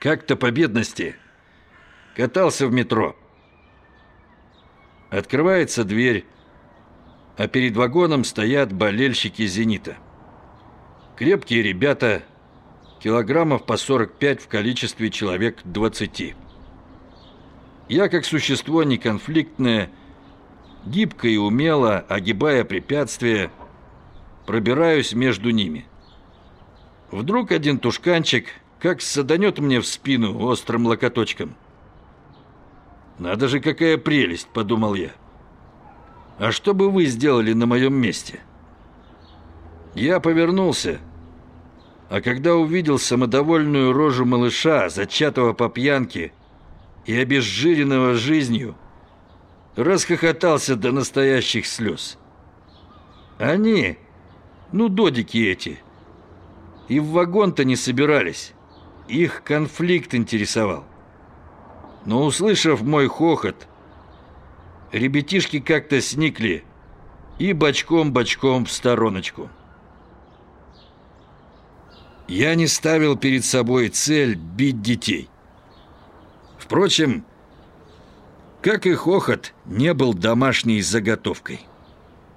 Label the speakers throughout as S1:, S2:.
S1: Как-то по бедности катался в метро. Открывается дверь, а перед вагоном стоят болельщики «Зенита». Крепкие ребята, килограммов по 45 в количестве человек 20. Я, как существо неконфликтное, гибко и умело, огибая препятствия, пробираюсь между ними. Вдруг один тушканчик как саданет мне в спину острым локоточком. «Надо же, какая прелесть!» – подумал я. «А что бы вы сделали на моем месте?» Я повернулся, а когда увидел самодовольную рожу малыша, зачатого по пьянке и обезжиренного жизнью, расхохотался до настоящих слез. Они, ну, додики эти, и в вагон-то не собирались. Их конфликт интересовал. Но, услышав мой хохот, ребятишки как-то сникли и бочком-бочком в стороночку. Я не ставил перед собой цель бить детей. Впрочем, как и хохот, не был домашней заготовкой.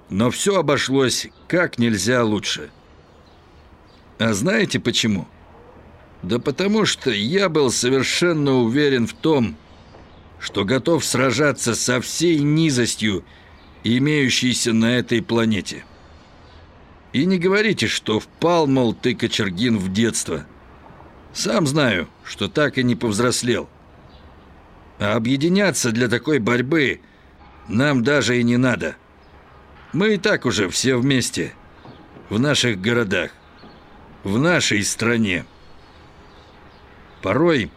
S1: Но все обошлось как нельзя лучше. А знаете почему? Да потому что я был совершенно уверен в том, что готов сражаться со всей низостью, имеющейся на этой планете. И не говорите, что впал, мол, ты, Кочергин, в детство. Сам знаю, что так и не повзрослел. А объединяться для такой борьбы нам даже и не надо. Мы и так уже все вместе, в наших городах, в нашей стране. Порой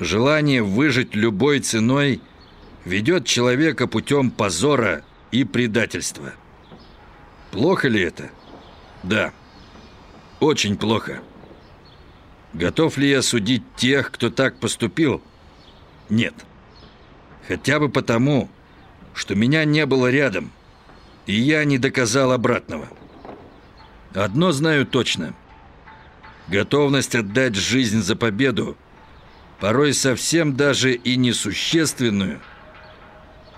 S1: желание выжить любой ценой ведет человека путем позора и предательства. Плохо ли это? Да, очень плохо. Готов ли я судить тех, кто так поступил? Нет. Хотя бы потому, что меня не было рядом, и я не доказал обратного. Одно знаю точно – Готовность отдать жизнь за победу, порой совсем даже и несущественную,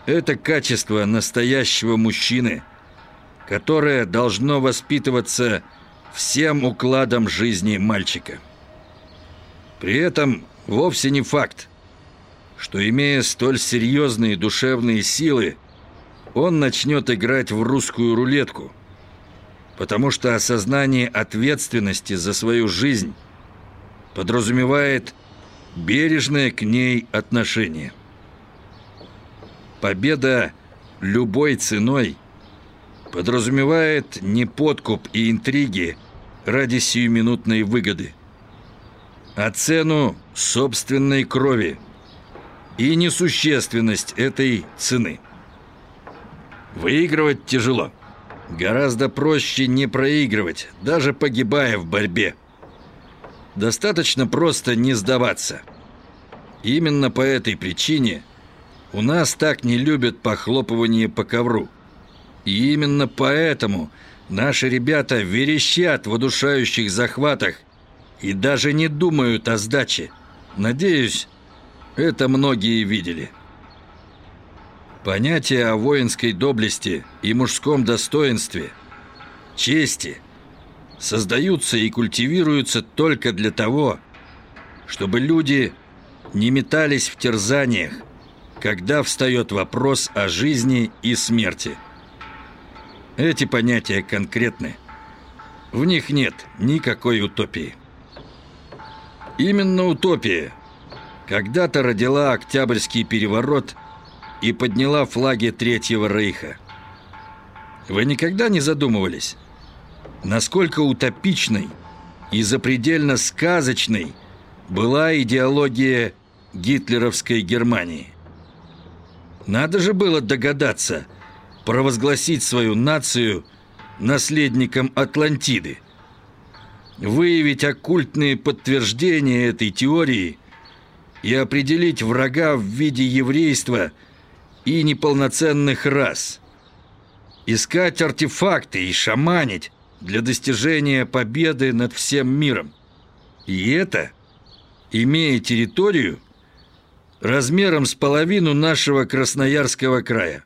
S1: это качество настоящего мужчины, которое должно воспитываться всем укладом жизни мальчика. При этом вовсе не факт, что, имея столь серьезные душевные силы, он начнет играть в русскую рулетку – потому что осознание ответственности за свою жизнь подразумевает бережное к ней отношение. Победа любой ценой подразумевает не подкуп и интриги ради сиюминутной выгоды, а цену собственной крови и несущественность этой цены. Выигрывать тяжело – Гораздо проще не проигрывать, даже погибая в борьбе. Достаточно просто не сдаваться. Именно по этой причине у нас так не любят похлопывание по ковру. И именно поэтому наши ребята верещат в удушающих захватах и даже не думают о сдаче. Надеюсь, это многие видели. Понятия о воинской доблести и мужском достоинстве, чести создаются и культивируются только для того, чтобы люди не метались в терзаниях, когда встает вопрос о жизни и смерти. Эти понятия конкретны. В них нет никакой утопии. Именно утопия когда-то родила Октябрьский переворот – и подняла флаги Третьего Рейха. Вы никогда не задумывались, насколько утопичной и запредельно сказочной была идеология гитлеровской Германии? Надо же было догадаться провозгласить свою нацию наследником Атлантиды, выявить оккультные подтверждения этой теории и определить врага в виде еврейства – и неполноценных рас. Искать артефакты и шаманить для достижения победы над всем миром. И это, имея территорию размером с половину нашего Красноярского края.